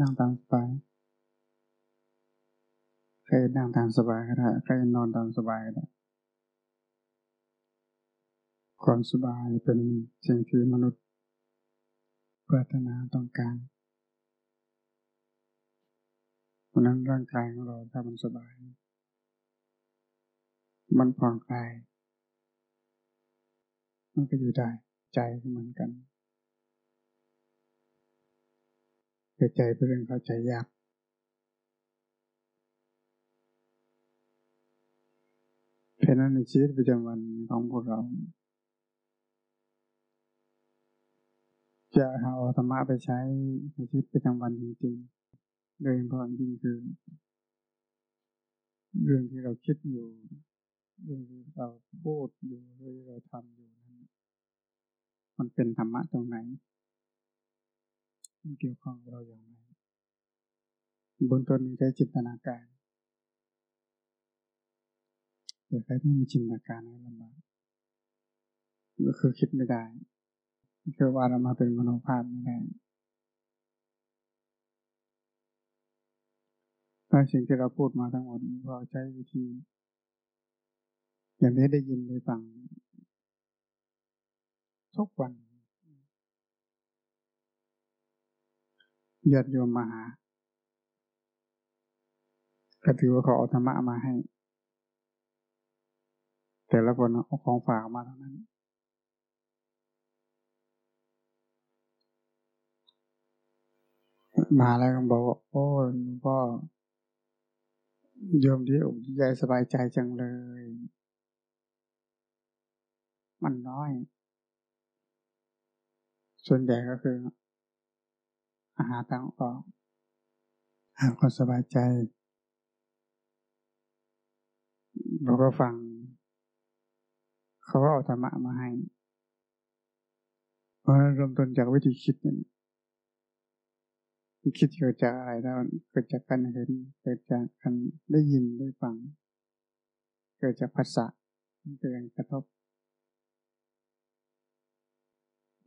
นั่งตามสบายใครนั่งตามสบายก็ได้ใครนอนตามสบายก็ได้ความสบายเป็นสิ่งที่มนุษย์ปรารถนาต้องการเพราะนั้นร่างกายของเราถ้ามันสบาย มันผ่อนคลาย มันก็อยู่ได้ใจก็เหมือนกัน แต่ใจเป็นเรื่องเข้าใจยาก เพราะนั้นในชีวิตประจำวันของพวกเรา จะเอาธรรมะไปใช้ในชีวิตประจำวันจริงๆ โดยเฉพาะยิ่งคือ เรื่องที่เราคิดอยู่ เรื่องที่เราพูดอยู่เรื่องที่เราทำอยู่นั้นมันเป็นธรรมะตรงไหน มันเกี่ยวข้องเราอย่างไรบนต้นนี้ใช้จินตนาการแต่ใครที่มีจินตนาการนั้นลำบากก็คือคิดไม่ได้คือว่าเรามาเป็นมโนภาพไม่ได้ถ้าสิ่งที่เราพูดมาทั้งหมดเราใช้วิธี อย่างนี้ได้ยินได้ฟังทุกวัน ญาติโยมมาหา ก็ถือว่าเขาเอาธรรมะมาให้ แต่ละคนเอาของฝากมาเท่านั้น มาแล้วก็บอกว่าโอ้หลวงพ่อโยมที่อกใจสบายใจจังเลย มันน้อย ส่วนใหญ่ก็คือ หารทางออกหาความสบายใจเราก็ฟัง เขาก็เอาธรรมะมาให้ เพราะเริ่มต้นจากวิธีคิดเนี่ยคิดเกิดจากอะไรแล้วเกิดจากการเห็น เกิดจากการได้ยินได้ฟัง เกิดจากภาษาเกิดการกระทบ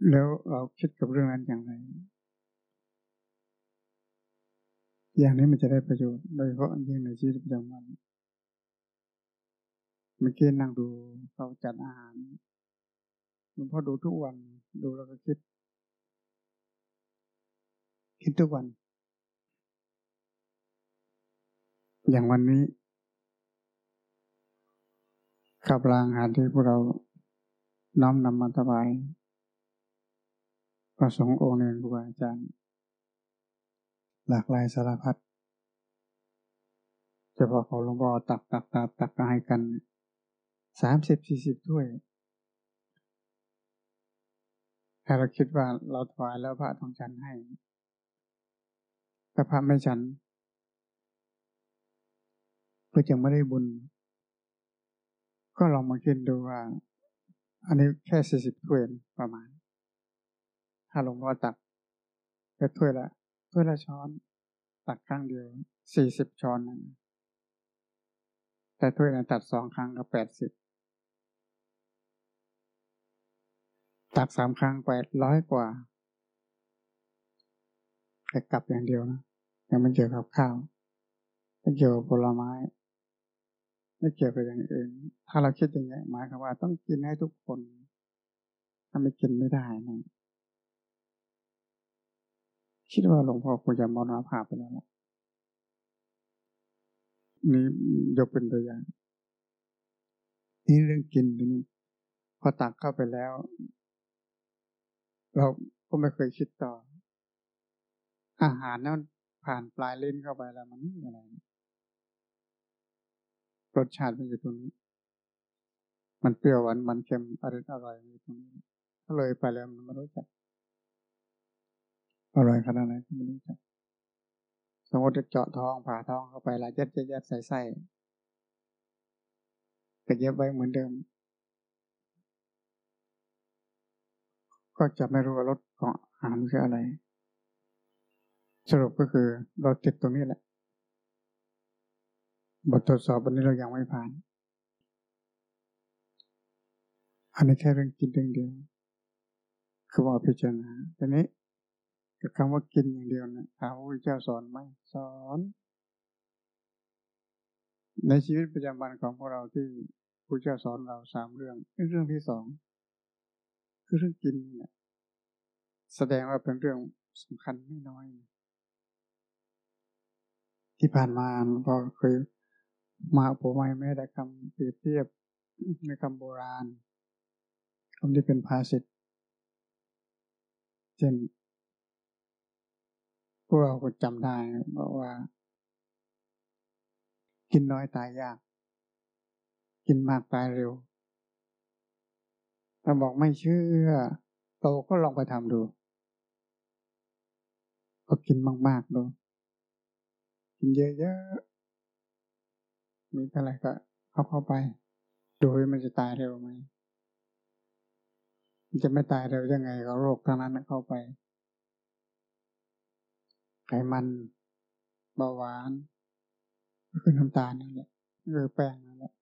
แล้วเราคิดกับเรื่องนั้นอย่างไร อย่างนี้มันจะได้ประโยชน์โดยเฉพาะยิ่งในชีวิตประจำวันเมื่อกี้นั่งดูเขาจัดอาหารหลวงพ่อดูทุกวันดูแล้วก็คิด คิดทุกวัน อย่างวันนี้ขับรางหารที่พวกเราน้อมนำมาถวายพระสงฆ์องค์เนรครูบาอาจารย์ หลากหลายสารพัดจะพอเขาหลวงพ่อตักตักตักตักให้กันสามสิบสี่สิบถ้วยถ้าเราคิดว่าเราถวายแล้วพระทองชันให้ถ้าพระไม่ฉัน ก็จะไม่ได้บุญ ก็ลองมาคิดดูว่า อันนี้แค่สี่สิบถ้วยประมาณ ถ้าหลวงพ่อตักก็ถ้วยละ ถ้วยละช้อน ตักครั้งเดียวสี่สิบช้อนนั่นแต่ถ้วยนั้นตัดสองครั้งก็แปดสิบตักสามครั้งแปดร้อยกว่าแต่กลับอย่างเดียวนะยังไม่เกี่ยวกับข้าวไม่เกี่ยวกับผลไม้ ไม่เกี่ยวกับอย่างอื่น ถ้าเราคิดอย่างนี้หมายความว่าต้องกินให้ทุกคน ถ้าไม่กินไม่ได้นะ คิดว่าหลวงพ่อควรจะมรณภาพไปแล้วละนี่ยกเป็นตัวอย่าง นี่เรื่องกินนี่พอตักเข้าไปแล้ว เราก็ไม่เคยคิดต่อ อาหารนั้นผ่านปลายลิ้นเข้าไปแล้วมันอะไรรสชาติมันอยู่ตรงนี้ มันเปรี้ยวหวานมันเค็มอร่อยอร่อยอยู่ตรงนี้ถ้าเลยไปแล้วมันไม่รู้จัก อร่อยขนาดไหนไม่รู้จักสมมติจะเจาะท้องผ่าท้องเข้าไปแล้วยัดยัดใส่ไส้ก็เย็บไว้เหมือนเดิม ก็จะไม่รู้ว่ารสของอาหารคืออะไร สรุปก็คือเราติดตรงนี้แหละ บททดสอบวันนี้เรายังไม่ผ่าน อันนี้แค่เรื่องกินเรื่องเดียว คือว่าพิจารณาทีนี้ กับคำว่ากินอย่างเดียวนะถามว่าพระเจ้าสอนไหมสอน ในชีวิตประจำวันของพวกเราที่พระเจ้าสอนเราสามเรื่องเรื่องที่สองคือเรื่องกินเนี่ยแสดงว่าเป็นเรื่องสำคัญไม่น้อย ที่ผ่านมาพอเคยมาผมไม่แม้แต่คำเปรียบเทียบในคำโบราณคำที่เป็นภาษิตเช่น พวกเราก็จำได้บอกว่า กินน้อยตายยาก กินมากตายเร็วถ้าบอกไม่เชื่อ โตก็ลองไปทำดู ก็กินมากๆดูกินเยอะๆมีอะไรก็เข้าเข้าไป ดูมันจะตายเร็วไหมมันจะไม่ตายเร็วยังไงก็โรคทางนั้นเข้าไป ไขมัน เบาหวาน ก็คือน้ำตาลนั่นแหละคือแป้งนั่นแหละ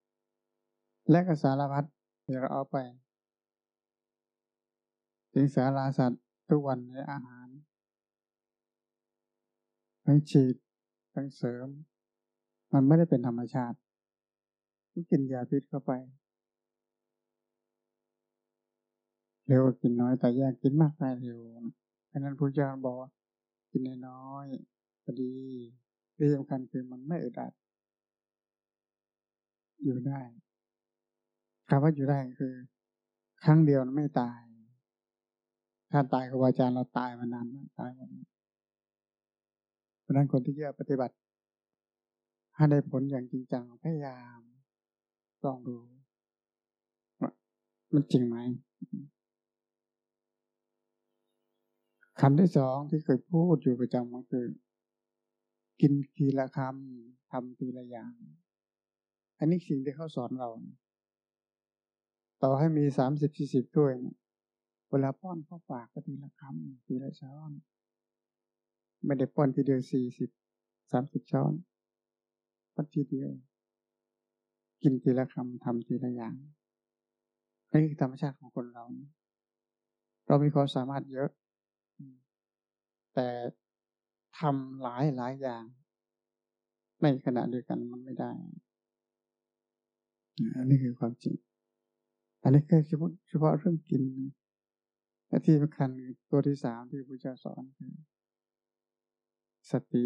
และก็สารพัดเดี๋ยวเราเอาไปสิงสาราสัตว์ทุกวันในอาหาร ทั้งฉีด ทั้งเสริม มันไม่ได้เป็นธรรมชาติก็กินยาพิษเข้าไปเร็วกินน้อยแต่แยกกินมากได้เร็วเพราะนั้นพระเจ้าบอก กินน้อยๆพอดีที่สำคัญคือมันไม่อึดอัด อยู่ได้คำว่าอยู่ได้คือ ครั้งเดียวไม่ตาย ถ้าตายกับาอาจารย์เราตายมานานตายหมดเพราะนั้นคนที่จะปฏิบัติให้ได้ผลอย่างจริงจังพยายามลองดูมันจริงไหม คำที่สองที่เคยพูดอยู่ประจำก็คือ กินทีละคำทำทีละอย่าง อันนี้สิ่งที่เขาสอนเรา ต่อให้มีสามสิบสี่สิบถ้วยเวลาป้อนเข้าปากก็ทีละคำทีละช้อน ไม่ได้ป้อนทีเดียวสี่สิบสามสิบช้อนป้อนทีเดียว กินทีละคำทำทีละอย่างนี่คือธรรมชาติของคนเรา เรามีความสามารถเยอะ แต่ทำหลายหลายอย่าง ในขณะเดียวกันมันไม่ได้ อันนี้คือความจริง อันนี้แค่เฉพาะเรื่องกินและที่สำคัญตัวที่สามที่พระเจ้าสอนคือ สติ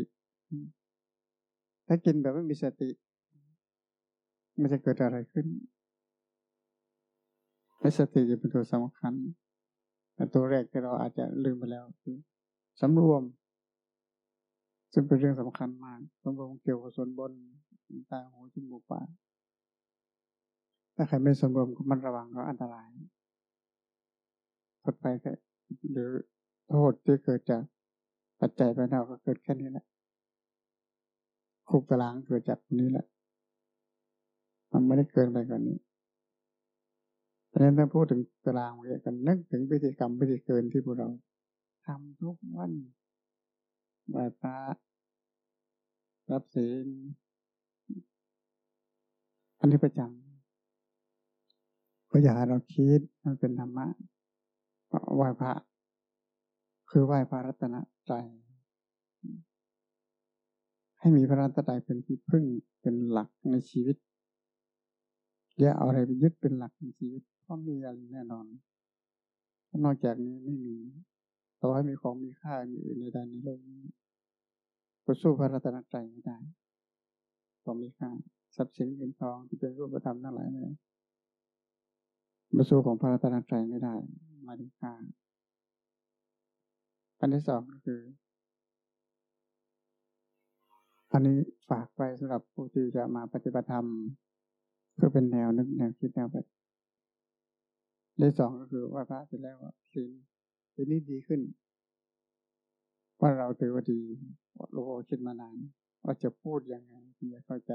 ถ้ากินแบบไม่มีสติ มันจะเกิดอะไรขึ้นและสติจะเป็นตัวสำคัญแต่ตัวแรกที่เราอาจจะลืมไปแล้วคือ สำรวม ซึ่งเป็นเรื่องสำคัญมากสำรวมเกี่ยวกับส่วนบนตาหูจมูกปากถ้าใครไม่สำรวมก็มันระวังก็อันตรายทดไปแค่หรือโทษที่เกิดจากปัจจัยภายนอกก็เกิดแค่นี้แหละคุกตารางเกิดจากนี้แหละ มันไม่ได้เกินไปกว่านี้เพราะฉะนั้นถ้าพูดถึงตารางเรียกันนึกถึงพิธีกรรมพิธีเกินที่พวกเรา ทำทุกวันไหว้พระรับศีลอันนี้ประจำก็อยาเราคิดมันเป็นธรรมะไหว้พระ คือไหว้พระรัตนตรัยให้มีพระรัตนตรัยเป็นที่พึ่งเป็นหลักในชีวิตอย่าเอาอะไรไปยึดเป็นหลักในชีวิตเพราะมีอะไรแน่นอนนอกจากนี้ไม่มี ต่อให้มีของมีค่ามีอื่นใดในโลกนี้ก็สู้พระรัตนตรัยไม่ได้ของมีค่าทรัพย์สินเงินทองที่เป็นรูปธรรมทั้งหลายเลยมาสู้ของพระรัตนตรัยไม่ได้มาถึงค่าอันที่สองก็คือ อันนี้ฝากไปสำหรับผู้ที่จะมาปฏิบัติธรรมเพื่อเป็นแนวนึกแนวคิดแนวแบบได้สองก็คือว่าพระเสร็จแล้วศีล ทีนี้ดีขึ้น ว่าเราถือว่าดีโลโกคิดมานาน ว่าจะพูดยังไงที่จะเข้าใจ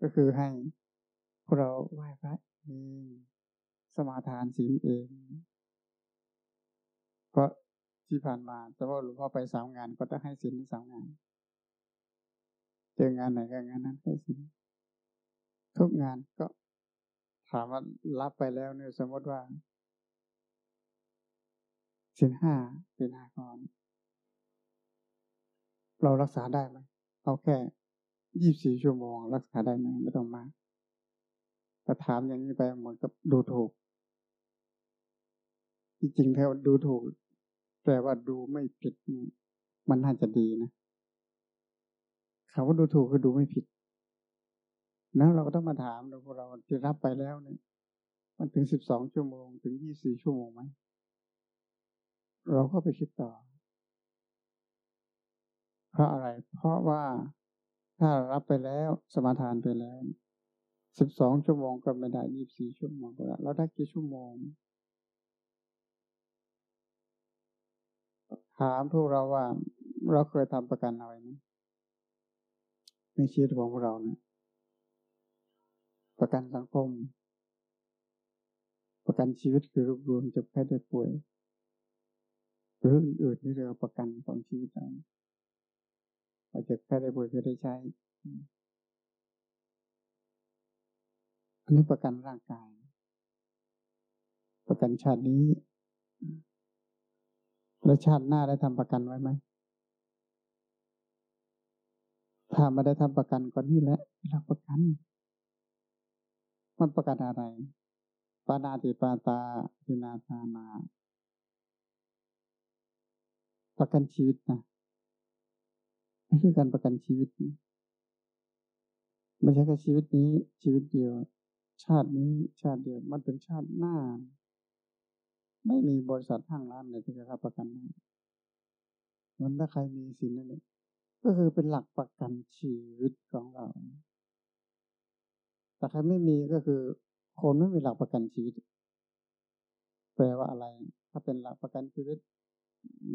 ก็คือให้พวกเราไหว้พระเองสมาทานศีลเองเพราะที่ผ่านมา แต่ว่าหลวงพ่อไปสามงานก็ต้องให้ศีลสามงาน เจองานไหนก็งานนั้นให้ศีลทุกงานก็ถามว่ารับไปแล้วเนี่ยสมมติว่า สินห้าสินห้าก่อน เรารักษาได้ไหมเอาแค่ยี่สี่ชั่วโมง รักษาได้ไหมไม่ต้องมากแต่ถามอย่างนี้ไปเหมือนกับดูถูก จริงๆแล้วดูถูก แปลว่าดูไม่ผิดมันน่าจะดีนะคำว่าดูถูกคือดูไม่ผิดนั้นเราก็ต้องมาถามเราพวกเราที่รับไปแล้วเนี่ย มันถึงสิบสองชั่วโมง ถึงยี่สี่ชั่วโมงไหม เราก็ไปคิดต่อ เพราะอะไร เพราะว่าถ้ารับไปแล้วสมาทานไปแล้วสิบสองชั่วโมงก็ไม่ได้ยี่สี่ชั่วโมงก็ได้เราได้กี่ชั่วโมง ถามพวกเราว่า เราเคยทำประกันอะไรไหมในชีวิตของพวกเราเนี่ยประกันสังคม ประกันชีวิตคือรวมจะแค่ได้ป่วย หรืออื่นๆที่เราประกันของชีวิตเราเราจจะแค่ได้ป่วยก็ได้ใช้ อันนี้ประกันร่างกาย ประกันชาตินี้ แล้วชาติหน้าได้ทำประกันไว้ไหมถ้าไม่ได้ทำประกันก็นี่แหละหลักประกัน มันประกันอะไรปานาติปาตาพินาธานา ประกันชีวิตนะไม่ใช่การประกันชีวิตไม่ใช่แค่ชีวิตนี้ ชีวิตเดียว ชาตินี้ ชาติเดียว มันเป็นชาติหน้า ไม่มีบริษัทห้างร้านไหนที่จะรับประกันได้มันถ้าใครมีสินนั่นเองก็คือเป็นหลักประกันชีวิตของเรา แต่ใครไม่มีก็คือ คนไม่มีหลักประกันชีวิต แปลว่าอะไร ถ้าเป็นหลักประกันชีวิต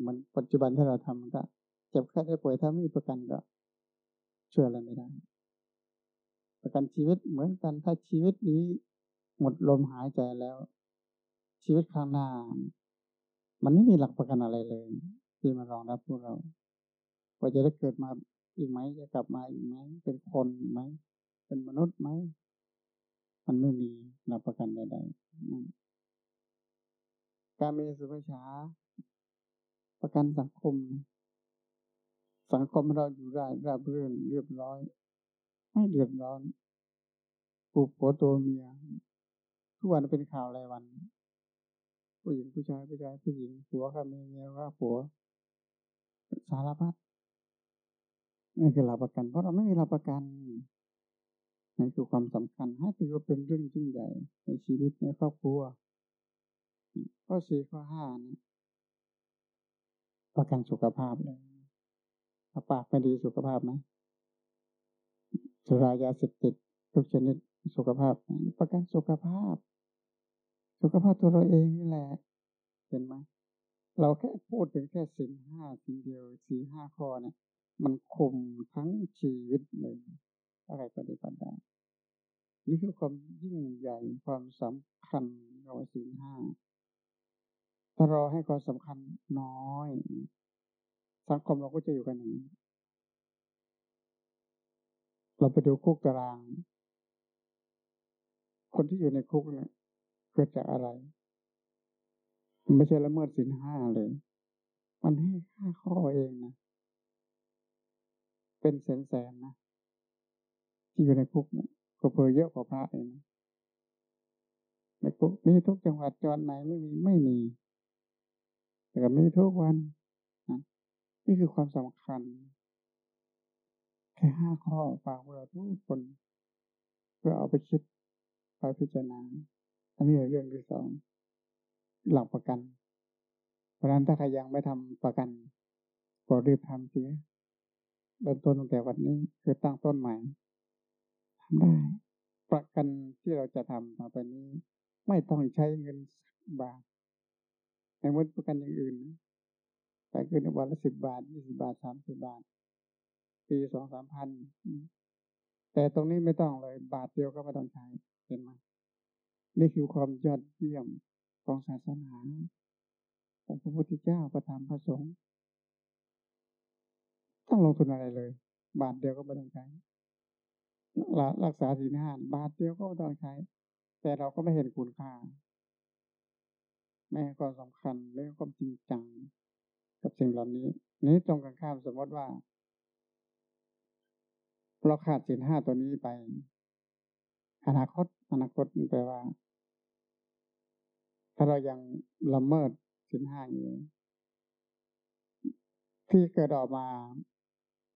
มันปัจจุบันที่เราทำมันก็เจ็บแค่ได้ป่วยถ้าไม่มีประกันก็ช่วยอะไรไม่ได้ ประกันชีวิตเหมือนกันถ้าชีวิตนี้หมดลมหายใจแล้ว ชีวิตข้างหน้า มันไม่มีหลักประกันอะไรเลย ที่มารองรับพวกเราว่าจะได้เกิดมาอีกไหมจะกลับมาอีกไหมเป็นคนอีกไหมเป็นมนุษย์ไหมมันไม่มีหลักประกันใดๆการมีสุภาษา ประกันสังคม สังคมเราอยู่ได้ราบรื่นเรียบร้อย ไม่เดือดร้อนปูผัวตัวเมีย ทุกวันเป็นข่าวรายวัน ผู้หญิงผู้ชายผู้ชายผู้หญิงผัวกับเมียเมียว่าผัว สารพัดนี่คือหลักประกัน เพราะเราไม่มีหลักประกันนี่คือความสำคัญให้ถือว่าเป็นเรื่องยิ่งใหญ่ในชีวิตในครอบครัวข้อสี่ข้อห้านี่ ประกันสุขภาพเลยาปากไม่ดีสุขภาพไหมสุรายาเสพติดทุกชนิดสุขภาพ ประกันสุขภาพ สุขภาพตัวเราเองนี่แหละ เห็นไหมเราแค่พูดถึงแค่สิ่งห้าสิ่งเดียวสี่ห้าข้อเนี่ย มันคุมทั้งชีวิตเลย อะไรปฏิบัติได้นี่คือความยิ่งใหญ่ความสำคัญของสิ่งห้า ถ้ารอให้ความสำคัญน้อย สังคมเราก็จะอยู่กันอย่างนี้ เราไปดูคุกตาราง คนที่อยู่ในคุกเนี่ยเกิดจากอะไร ไม่ใช่ละเมิดสินห้าเลย มันให้ห้าข้อเองนะ เป็นแสนแสนนะ ที่อยู่ในคุกเนี่ยก็เพอเยอะกว่าพระเองนะในคุกนี่ทุกจังหวัดจังหวัดไหนไม่มีไม่มี แต่ก็มีทุกวันนะนี่คือความสำคัญ แค่ห้าข้อฝากเราทุกคน เพื่อเอาไปคิดไปพิจารณาอันนี้เรื่องที่สองหลักประกัน เพราะนั้นถ้าใครยังไม่ทำประกันก็รีบทำเสียเริ่มต้นตั้งแต่วันนี้คือตั้งต้นใหม่ทำได้ ประกันที่เราจะทำต่อไปนี้ ไม่ต้องใช้เงินบาท ในมดประกันอย่างอื่นนะแต่คือวันละสิบบาทยี่สิบาทสามสิบบาทปีสองสามพันแต่ตรงนี้ไม่ต้องเลย บาทเดียวก็ไม่ต้องใช้เห็นไหมนี่คือความยอดเยี่ยมของศาสนาของพระพุทธเจ้าประธรรมพระสงฆ์ต้องลงทุนอะไรเลย บาทเดียวก็ไม่ต้องใช้รักษาศีลห้าบาทเดียวก็ไม่ต้องใช้ แต่เราก็ไม่เห็นคุณค่า ไม่ให้ความสำคัญไม่ให้ความจริงจังกับสิ่งเหล่านี้ นี้ตรงกันข้ามสมมติว่า เราขาดสินห้าตัวนี้ไป อนาคต อนาคตแปลว่า ถ้าเรายังละเมิดสินห้าอยู่ที่เกิดออกมา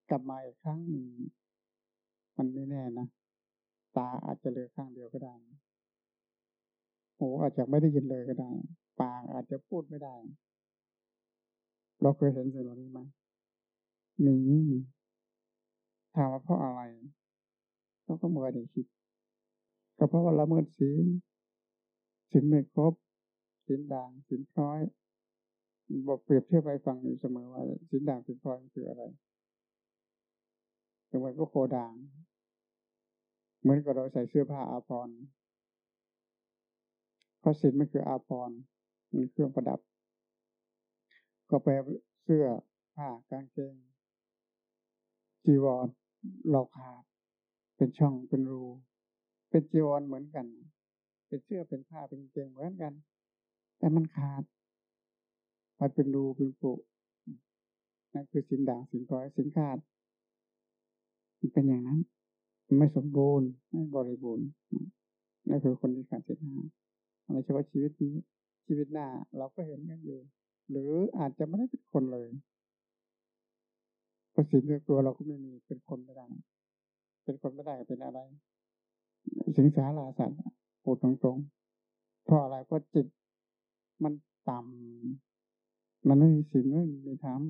กลับมาอีกครั้งหนึ่งมันไม่แน่นะตาอาจจะเหลือข้างเดียวก็ได้ หูอาจจะไม่ได้ยินเลยก็ได้ ปากอาจจะพูดไม่ได้ เราเคยเห็นสิ่งเหล่านี้ไหมมีถามว่าเพราะอะไรเราก็มื่อได้คิดก็เพราะว่าละเมิดศีลศีลไม่ครบศีลด่างศีลคล้อย บอกเปรียบเทียบไปฟังอยู่เสมอว่าศีลด่างศีลคล้อยคืออะไรเมือก็โคด่าง เหมือนกับเราใส่เสื้อผ้าอาภรณ์ พราะศีลมันคืออาภรณ์มันเครื่องประดับ ก็แปลเสื้อผ้ากางเกงจีวรเราขาดเป็นช่องเป็นรู เป็นจีวรเหมือนกัน เป็นเสื้อเป็นผ้าเป็นเกงเหมือนกัน แต่มันขาดมันเป็นรูเป็นปุนั่นคือสินด่างสินก้อยสินขาดมันเป็นอย่างนั้น ไม่สมบูรณ์ไม่บริบูรณ์นั่นคือคนที่ขาดสินห้า ใช่ว่าะชีวิตนี้ ชีวิตหน้าเราก็เห็นกันอยู่ หรืออาจจะไม่ได้เป็นคนเลยเพระสิ่งตัวเราก็ไม่มีเป็นคนไม่ได้ เป็นคนไม่ได้เป็นอะไร สิงสาราสัตว์พูดตรงๆเพราะอะไรเพราะจิต มันต่ำมันไม่มีสิ่งไม่มีธรรม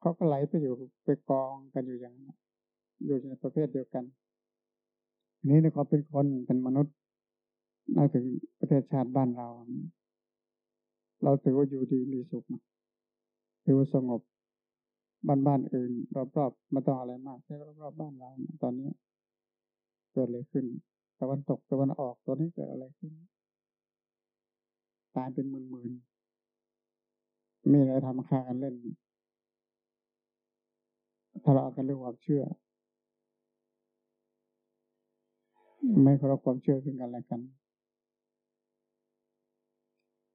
เขาก็ไหลไปอยู่ไปกองกันอยู่อย่างนั้นอยู่ในประเภทเดียวกัน นี้ในความเป็นคนเป็นมนุษย์ น่าถึงประเทศชาติบ้านเรา เราถือว่าอยู่ดีมีสุขถือว่าสงบบ้านบ้านอื่นรอบๆมาต้องอะไรมากแค่รอบๆบ้านเราตอนนี้เกิดอะไรขึ้นตะวันตกตะวันออกตอนนี้เกิดอะไรขึ้นตายเป็นหมื่นๆมีอะไรทำคากันเล่นทะเลาะกันเรื่องความเชื่อ ไม่เคารพความเชื่อซึ่งกันและกัน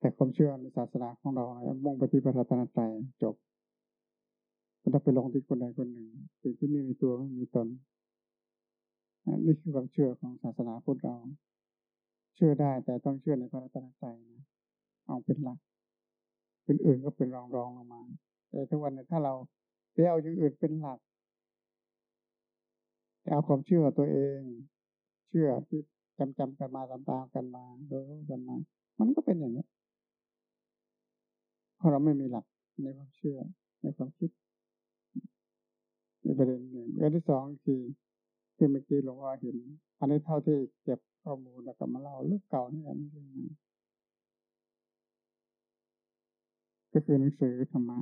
แต่ความเชื่อในศาสนาของเรามุ่งไปที่พระรัตนตรัยจบมันต้องไปลงที่คนใดคนหนึ่งสิ่งที่ไม่มีตัวไม่มีตนนี่คือความเชื่อของศาสนาพุทธเรา เชื่อได้แต่ต้องเชื่อในพระรัตนตรัยนะเอาเป็นหลักเป็นอื่นก็เป็นรองรองลงมา แต่ทุกวันนี้ถ้าเราไปเอาอย่างอื่นเป็นหลักเอาความเชื่อตัวเอง เชื่อที่จำจำกันมาตามๆกันมาโดยรู้กันมา มันก็เป็นอย่างนี้ ราะเราไม่มีหลักในความเชื่อในความคิดในประเด็นหนึ่งประเด็นที่สองคือที่เมื่อกี้หลวงพ่อเห็น อันนี้เท่าที่เก็บข้อมูลแล้วก็มาเล่าเรื่องเก่านี่แหละไม่ใช่ไหมก็คือหนังสือธรรมะ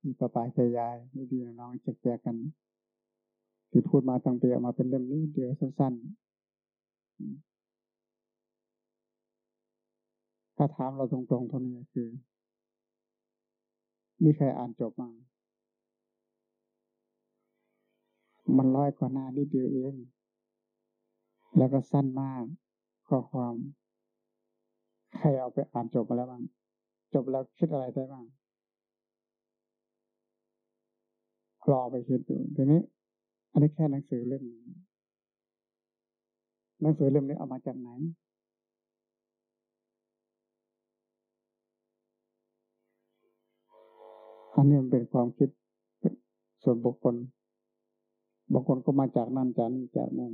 ที่ป้าปายายายดีน้องแจกกัน ที่พูดมาตั้งเปียมาเป็นเล่มนี้เดียวสั้นๆ ถ้าถามเราตรงๆเท่านี้คือ มีใครอ่านจบมามันร้อยกว่าหน้านิดเดียวเอง แล้วก็สั้นมากข้อความ ใครเอาไปอ่านจบมาแล้วบ้าง จบแล้วคิดอะไรได้บ้างรอไปคิดดูทีนี้ อันนี้แค่หนังสือเล่มหนังสือเล่มนี้เอามาจากไหน อันนี้มันเป็นความคิดส่วนบุคคลบางคนก็มาจากนั่นจากนี่จากนั่น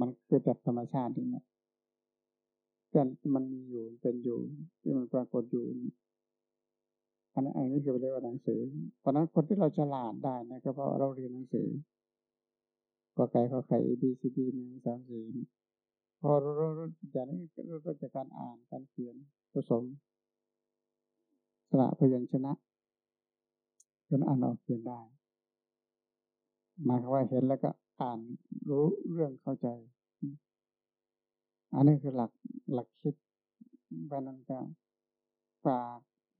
มันเกิดจากธรรมชาตินี่แแต่มันมีอยู่เป็นอยู่ที่มันปรากฏอยู่อันนี้อันนี้คือเรียกว่าหนังสือ เพราะนั้นคนที่เราฉลาดได้นะก็เพราะเราเรียนหนังสือก็ไก่ก็ไข่ A B C D หนึ่งสามสี่พอเรารู้จากนี้เราก็จากการอ่านการเขียนผสมสระพยัญชนะ จนอ่านออกเขียนได้หมายความว่าเห็นแล้วก็อ่านรู้เรื่องเข้าใจ อันนี้คือหลักหลักคิดบานันก็ฝาก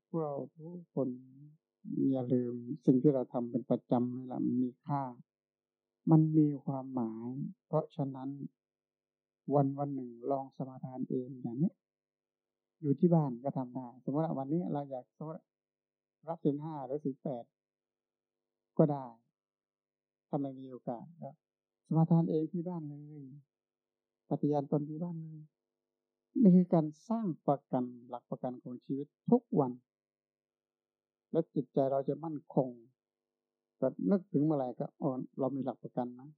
พวกเราทุกคนอย่าลืมสิ่งที่เราทำเป็นประจำนี่แหละมันมีค่า มันมีความหมาย เพราะฉะนั้นวันวันหนึ่งลองสมาทานเองอย่างนี้ อยู่ที่บ้านก็ทำได้ สมมติว่าวันนี้เราอยากสมมติรับสินห้าหรือสินแปด ก็ได้าไม่มีโอกาสก็สมาทานเองที่บ้านเลยปฏิญาณตนที่บ้านเลยนี่คือการสร้างประกันหลักประกันของชีวิตทุกวัน และจิตใจเราจะมั่นคงก็นึกถึงเมื่อไหร่ก็อ๋อเรามีหลักประกันนะ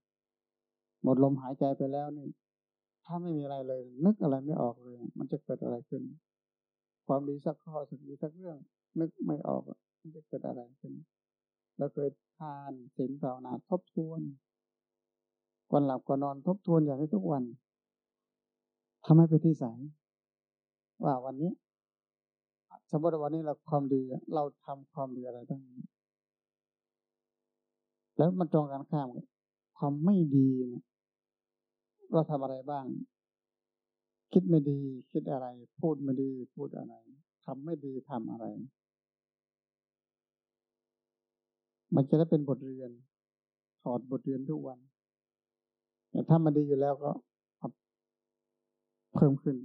หมดลมหายใจไปแล้วนี่ ถ้าไม่มีอะไรเลย นึกอะไรไม่ออกเลย มันจะเกิดอะไรขึ้น ความดีสักข้อสักดีสักเรื่อง นึกไม่ออกมันจะเกิดอะไรขึ้น เราเคยทานศีลภาวนาทบทวน ก่อนหลับก่อนนอนทบทวนอย่างนี้ทุกวันทำให้เป็นที่สายว่าวันนี้สมมติวันนี้เราความดีเราทำความดีอะไรบ้างแล้วมันตรงกันข้ามความไม่ดีเนี่ยเราทำอะไรบ้าง คิดไม่ดี คิดอะไร พูดไม่ดี พูดอะไรทำไม่ดีทำอะไร มันจะได้เป็นบทเรียน ถอดบทเรียนทุกวัน แต่ถ้ามันดีอยู่แล้วก็เพิ่มขึ้น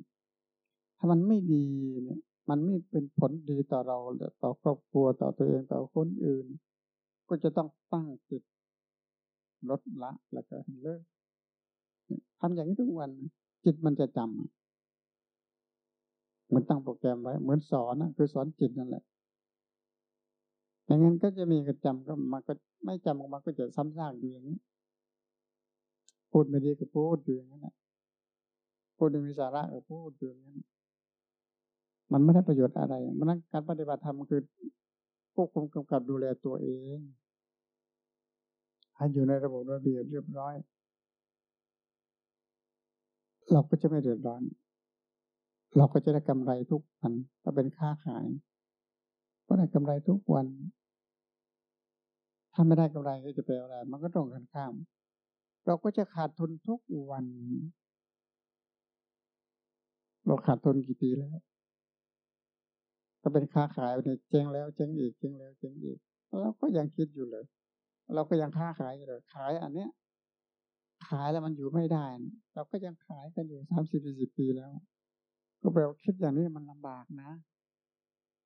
ถ้ามันไม่ดีเนี่ย มันไม่เป็นผลดีต่อเราต่อครอบครัวต่อตัวเองต่อคนอื่น ก็จะต้องตั้งจิตลดละแล้วก็เลิกทำอย่างนี้ทุกวัน จิตมันจะจำเหมือนตั้งโปรแกรมไว้ เหมือนสอนนะคือสอนจิตนั่นแหละ อย่างนั้นก็จะมีกระจำก็มาก็ไม่จำออกมาก็จะซ้ำซากอยู่อย่างนี้พูดไม่ดีก็พูดอยู่อย่างนั้นพูดมีสาระก็พูดอยู่อย่างนั้นมันไม่ได้ประโยชน์อะไร มันนั่งการปฏิบัติธรรมคือควบคุมกำกับดูแลตัวเองให้อยู่ในระบบระเบียบเรียบร้อย เราก็จะไม่เดือดร้อน เราก็จะได้กำไรทุกวันถ้าเป็นค้าขาย ก็ได้กำไรทุกวัน ถ้าไม่ได้กำไรก็จะแปลอะไร มันก็ตรงกันข้าม เราก็จะขาดทุนทุกวัน เราขาดทุนกี่ปีแล้วถ้าเป็นค้าขายเนี่ยเจ๊งแล้วเจ๊งอีกเจ๊งแล้วเจ๊งอีกเราก็ยังคิดอยู่เลย เราก็ยังค้าขายอยู่เลยขายอันเนี้ย ขายแล้วมันอยู่ไม่ได้ เราก็ยังขายกันอยู่สามสิบสี่สิบปีแล้ว ก็แปลว่าคิดอย่างนี้มันลำบากนะ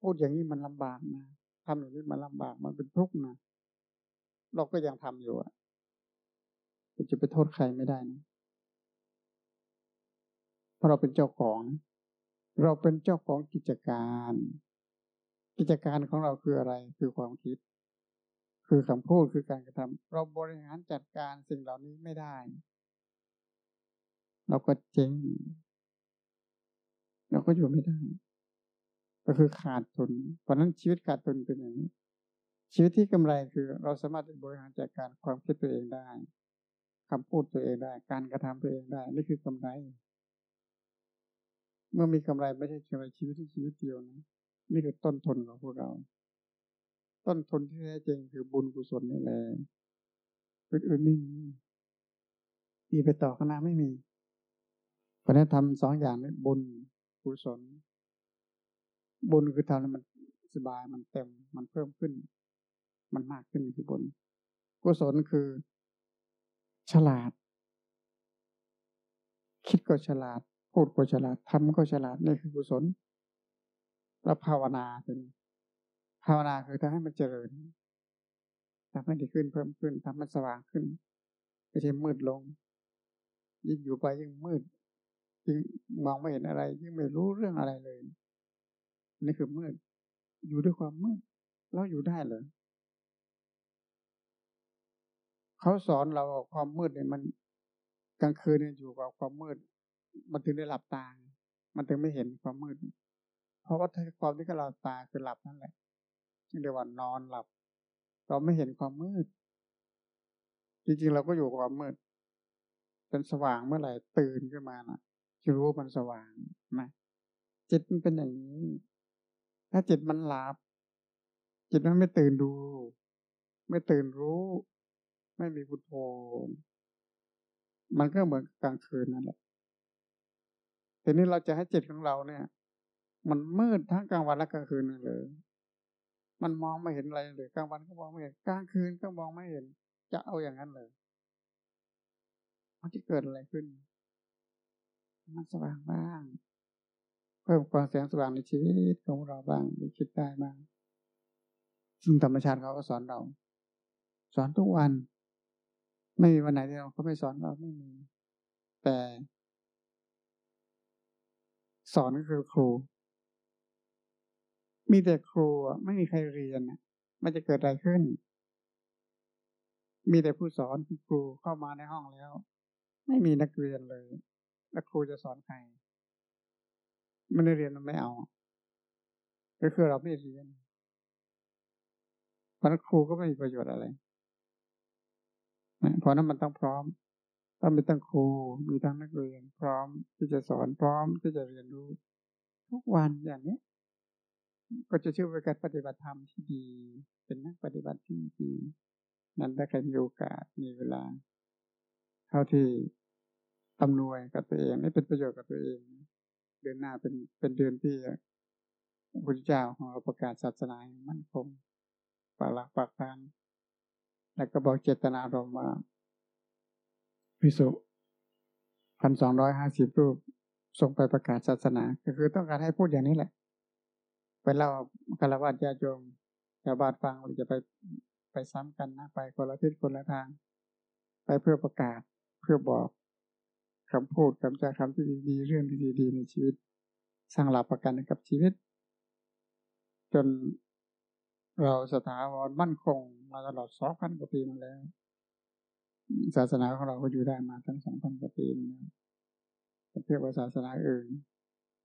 พูดอย่างนี้มันลำบากนะทำอย่างนี้มันลำบากมันเป็นทุกข์นะเราก็ยังทำอยู่อะจะไปโทษใครไม่ได้นะเพราะเราเป็นเจ้าของ เราเป็นเจ้าของกิจการ กิจการของเราคืออะไร คือความคิด คือคำพูดคือการกระทำเราบริหารจัดการสิ่งเหล่านี้ไม่ได้ เราก็เจ๊งเราก็อยู่ไม่ได้ ก็คือขาดทุน เพราะนั้นชีวิตขาดทุนเป็นอย่างนี้ ชีวิตที่กำไรคือเราสามารถบริหารจัดการความคิดตัวเองได้คำพูดตัวเองได้ การกระทำตัวเองได้ นี่คือกำไร เมื่อมีกำไรไม่ใช่กำไรชีวิตที่ชีวิตเดียวนะนี่คือต้นทุนของพวกเรา ต้นทุนที่แท้จริงคือบุญกุศลนี่แหละอื่นๆไม่มีมีไปต่อข้างหน้าไม่มีเพราะนั้นทำสองอย่างนี้บุญกุศล บุญคือทำแล้มันสบายมันเต็มมันเพิ่มขึ้น มันมากขึ้นคือบุญกุศลคือ ฉลาด คิดก็ฉลาด พูดก็ฉลาดทำก็ฉลาดนี่คือกุศล แล้วภาวนาเป็นภาวนาคือทำให้มันเจริญทำให้ดีขึ้นเพิ่มขึ้นทำมันสว่างขึ้นไม่ใช่มืดลง ยิ่งอยู่ไปยิ่งมืดยิ่งมองไม่เห็นอะไร ยิ่งไม่รู้เรื่องอะไรเลย นี่คือมืด อยู่ด้วยความมืดแล้วอยู่ได้เหรอเขาสอนเราความมืดเนี่ยมันกลางคืนเนี่ยอยู่กับความมืด มันถึงได้หลับตา มันถึงไม่เห็นความมืด เพราะว่าความที่เราตาคือหลับนั่นแหละเรียกว่านอนหลับ เราไม่เห็นความมืด จริงๆเราก็อยู่กับความมืดเป็นสว่างเมื่อไหร่ตื่นขึ้นมานะ่ะจะรู้มันสว่างนะจิตมันเป็นอย่างนี้ ถ้าจิตมันหลับ จิตมันไม่ตื่นดู ไม่ตื่นรู้ ไม่มีพุทโธมันก็เหมือนกลางคืนนั่นแหละทีนี้เราจะให้จิตของเราเนี่ย มันมืดทั้งกลางวันและกลางคืนนั่นเลยมันมองไม่เห็นอะไรเลยกลางวันก็มองไม่เห็นกลางคืนก็มองไม่เห็น จะเอาอย่างนั้นเลยมันจะเกิดอะไรขึ้น มันสว่างบ้าง เพิ่มความแสงสว่างในชีวิตของเราบ้างคิดได้บ้างซึ่งธรรมชาติเขาก็สอนเรา สอนทุกวัน ไม่มีวันไหนที่เราเขาไม่สอนเราไม่มี แต่ สอนก็คือครู มีแต่ครูไม่มีใครเรียนมันจะเกิดอะไรขึ้น มีแต่ผู้สอนคือครูเข้ามาในห้องแล้ว ไม่มีนักเรียนเลย แล้วครูจะสอนใคร ไม่ได้เรียนมันไม่เอา ก็คือเราไม่เรียนเพราะนั้นครูก็ไม่มีประโยชน์อะไรเพราะนั้นมันต้องพร้อมต้องมีทั้งครูมีทั้งนักเรียน พร้อมที่จะสอนพร้อมที่จะเรียนรู้ ทุกวันอย่างนี้ ก็จะชื่อว่าการปฏิบัติธรรมที่ดี เป็นนักปฏิบัติที่ดีนั้นถ้าใครมีโอกาสมีเวลา เท่าที่อำนวยกับตัวเองให้เป็นประโยชน์กับตัวเอง เดือนหน้าเป็นเป็นเดือนที่พระพุทธเจ้าของเราประกาศศาสนามั่นคงปาลักปากการแล้วก็บอกเจตนารมณ์ว่าพิสุพันสองร้อยห้าสิบรูปส่งไปประกาศศาสนา ก็คือต้องการให้พูดอย่างนี้แหละ ไปเล่าคารวะญาโยมชาวบ้านฟังเราจะไปไปซ้ำกันนะไปคนละทิศคนละทาง ไปเพื่อประกาศเพื่อบอก คำพูดคำจาคำที่ดีๆเรื่องที่ดีๆในชีวิต สร้างหลักประกันกับชีวิต จนเราสถาวันมั่นคงมาตลอดสองพันกว่าปีมาแล้ว ศาสนาของเราก็อยู่ได้มาทั้งสองพันกว่าปีมาแล้วเทียบกับศาสนาอื่น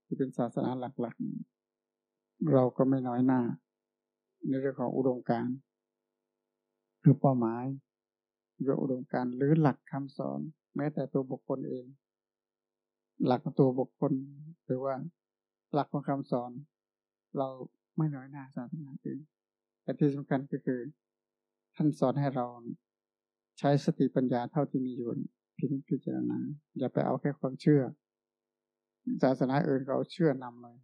ที่เป็นศาสนาหลักๆ เราก็ไม่น้อยหน้า ในเรื่องของอุดมการคือเป้าหมายเรื่องอุดมการหรือหลักคำสอน แม้แต่ตัวบุคคลเอง หลักตัวบุคคลหรือว่าหลักของคำสอน เราไม่น้อยหน้าศาสนาอื่นแต่ที่สำคัญก็คือ ท่านสอนให้เราใช้สติปัญญาเท่าที่มีอยู่พิจพิจารณาอย่าไปเอาแค่ความเชื่อ ศาสนาอื่นเขาเชื่อนำเลย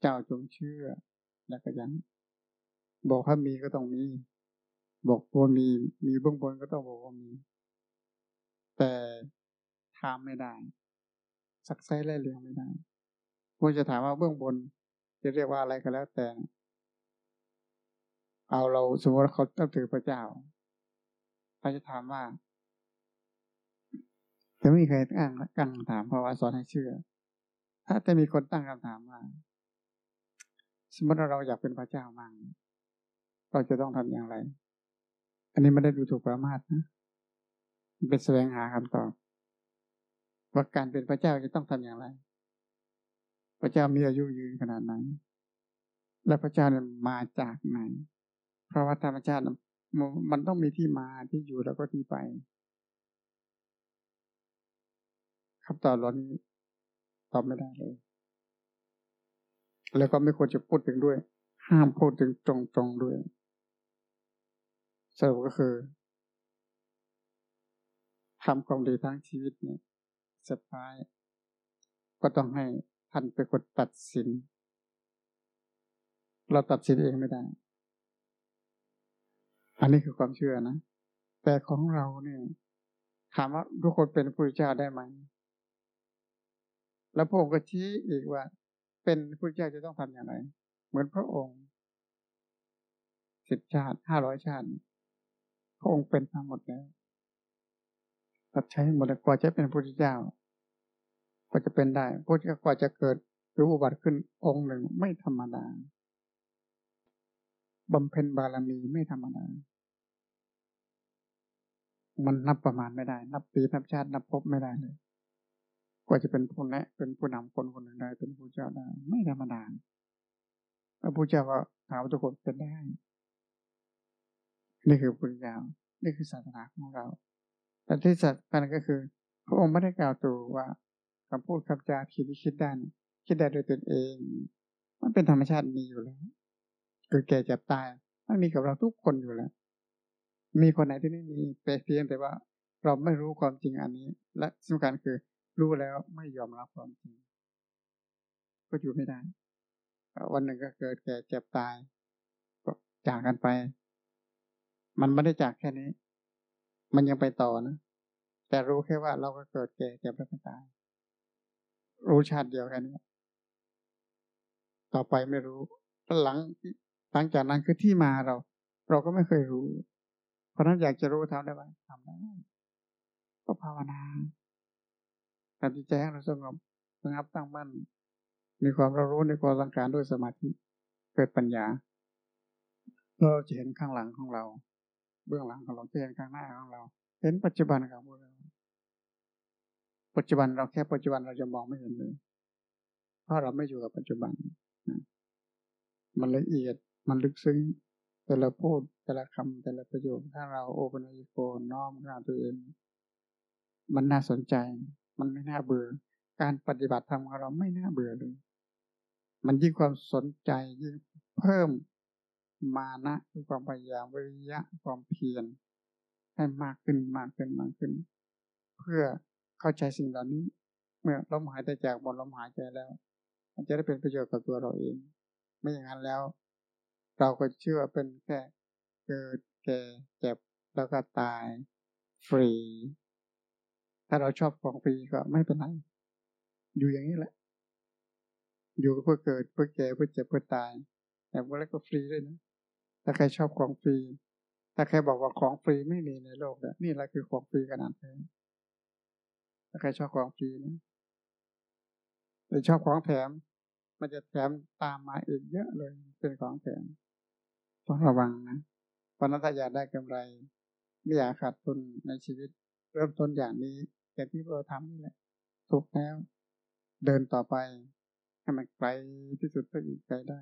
เจ้าจงเชื่อแล้วก็ยันบอกถ้ามีก็ต้องมี บอกว่ามี มีเบื้องบนก็ต้องบอกว่ามี แต่ทำไม่ได้สักไซไล่เรียงไม่ได้ควรจะถามว่าเบื้องบน จะเรียกว่าอะไรก็แล้วแต่ เอาเราสมมติเขาต้องถือพระเจ้าเขาจะถามว่าจะไม่มีใครตั้งกั้งถามเพราะว่าสอนให้เชื่อ ถ้าจะมีคนตั้งคำถามว่า สมมติเราอยากเป็นพระเจ้ามั่งเราจะต้องทำอย่างไร อันนี้ไม่ได้ดูถูกประมาทนะ เป็นแสวงหาคำตอบ ว่าการเป็นพระเจ้าจะต้องทำอย่างไร พระเจ้ามีอายุยืนขนาดไหน และพระเจ้าเนี่ยมาจากไหน เพราะว่าธรรมชาติมันต้องมีที่มาที่อยู่แล้วก็ที่ไปคำตอบเรานี้ตอบไม่ได้เลย แล้วก็ไม่ควรจะพูดถึงด้วย ห้ามพูดถึงตรงๆด้วยสรุปก็คือ ทำความดีทั้งชีวิตเนี่ยสุดท้าย ก็ต้องให้ท่านเป็นคนตัดสิน เราตัดสินเองไม่ได้ อันนี้คือความเชื่อนะ แต่ของเราเนี่ยถามว่าทุกคนเป็นพระเจ้าได้ไหม แล้วพระองค์ก็ชี้อีกว่า เป็นพระเจ้าจะต้องทำอย่างไร เหมือนพระองค์สิบชาติห้าร้อยชาติ พระองค์เป็นทั้งหมดแล้ว รับใช้หมดกว่าจะเป็นพระพุทธเจ้าก็จะเป็นได้พระเจ้ากว่าจะเกิดหรืออุบัติขึ้นองค์หนึ่งไม่ธรรมดาบำเพ็ญบารมีไม่ธรรมดา มันนับประมาณไม่ได้ นับปีนับชาตินับภพไม่ได้เลย กว่าจะเป็นผู้แนะเป็นผู้นำคนคนหนึ่งได้เป็นผู้เจ้าได้ไม่ธรรมดาพระพุทธเจ้าก็ถามทุกคนเป็นได้ นี่คือพุทธเจ้านี่คือศาสนาของเรา แต่ที่สำคัญก็คือ พระองค์ไม่ได้กล่าวตัวว่าคำพูดคำจาคิดที่คิดได้คิดได้โดยตนเอง มันเป็นธรรมชาติมีอยู่แล้วคือแก่เจะตายมันมีกับเราทุกคนอยู่แล้ว มีคนไหนที่ไม่มีแต่เพียงแต่ว่าเราไม่รู้ความจริงอันนี้ และสำคัญคือรู้แล้วไม่ยอมรับความจริง ก็อยู่ไม่ได้ วันหนึ่งก็เกิดแก่เจ็บตายก็จากกันไป มันไม่ได้จากแค่นี้ มันยังไปต่อนะ แต่รู้แค่ว่าเราก็เกิดแก่เจ็บแล้วก็ตาย รู้ชาติเดียวแค่นี้ต่อไปไม่รู้ หลังหลังจากนั้นคือที่มาเรา เราก็ไม่เคยรู้ เพราะนั้นอยากจะรู้ทำได้ไหมทำได้ก็ภาวนาการที่ใจให้เราสงบสงบตั้งมั่นมีความรรู้ในความสังการด้วยสมาธิเกิดปัญญาเราจะเห็นข้างหลังของเรา เบื้องหลังของเราจะเห็นข้างหน้าของเรา เห็นปัจจุบันของเราปัจจุบันเราแค่ปัจจุบันเราจะมองไม่เห็นเลย เพราะเราไม่อยู่กับปัจจุบัน มันละเอียดมันลึกซึ้งแต่ละพูดแต่ละคำแต่ละประโยคถ้าเราโอปัญญิโกน้อมข้าตัวเองมันน่าสนใจ มันไม่น่าเบื่อการปฏิบัติธรรมของเราไม่น่าเบื่อเลย มันยิ่งความสนใจยิ่งเพิ่ม มานะคือความพยายามวิริยะความเพียรให้มากขึ้นมากขึ้นมากขึ้น เพื่อเข้าใจสิ่งเหล่านี้ เมื่อลมหายใจจากบนลมหายใจแล้ว มันจะได้เป็นประโยชน์กับตัวเราเอง ไม่อย่างนั้นแล้ว เราก็เชื่อเป็นแค่เกิดแก่เจ็บแล้วก็ตาย ฟรี ถ้าเราชอบของฟรีก็ไม่เป็นไร อยู่อย่างนี้แหละ อยู่เพื่อเกิดเพื่อแก่เพื่อเจ็บเพื่อตายแต่ว่าแล้วก็ฟรีด้วยนะ ถ้าใครชอบของฟรี ถ้าใครบอกว่าของฟรีไม่มีในโลกเนี่ยนี่แหละคือของฟรีขนาดแท้ถ้าใครชอบของฟรีนะแต่ชอบของแถม มันจะแถมตามมาอีกเยอะเลยเป็นของแถมต้องระวังนะเพราะนั้นถ้าอยากได้กำไร ไม่อยากขาดทุนในชีวิต เริ่มต้นอย่างนี้อย่างที่เราทำนี่แหละถูกแล้ว เดินต่อไปให้มันไกลที่สุดเท่าที่ไกลได้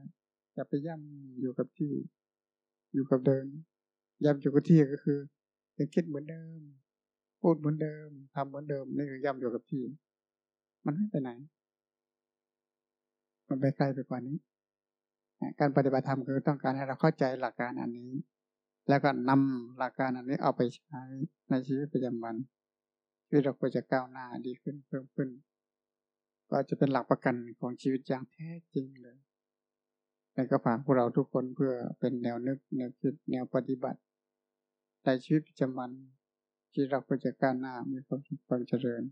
อย่าไปย่ำอยู่กับที่ อยู่กับเดิมย่ำอยู่กับที่ก็คือยังคิดเหมือนเดิม พูดเหมือนเดิมทำเหมือนเดิมนี่คือย่ำอยู่กับที่ มันไม่ไปไหน มันไปไกลไปกว่านี้ การปฏิบัติธรรมคือต้องการให้เราเข้าใจหลักการอันนี้ แล้วก็นำหลักการอันนี้เอาไปใช้ในชีวิตประจำวันที่เราก็จะก้าวหน้าดีขึ้นเพิ่มขึ้น ก็จะเป็นหลักประกันของชีวิตอย่างแท้จริงเลย แต่ก็ฝากพวกเราทุกคนเพื่อเป็นแนวนึกแนวคิดแนวปฏิบัติในชีวิตประจำวันที่เราก็จะก้าวหน้ามีความสุขความเจริญ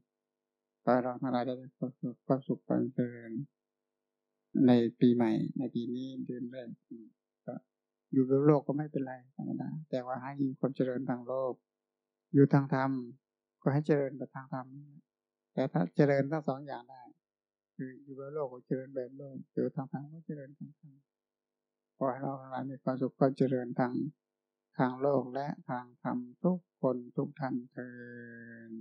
ตอนเราทั้งหลายได้ความสุขความสุขความเจริญ ในปีใหม่ ในปีนี้เดือนแรกก็อยู่บนโลกก็ไม่เป็นไรธรรมดาแต่ว่าให้มีความเจริญทางโลก อยู่ทางธรรมก็ให้เจริญแบบทางธรรมแต่ถ้าเจริญทั้งสองอย่างได้ คืออยู่บนโลกก็เจริญแบบโลกอยู่ทางธรรมก็เจริญทางธรรม ขอให้เราทั้งหลายมีความสุขความเจริญทางทางโลกและทางธรรมทุกคนทุกท่านเถิด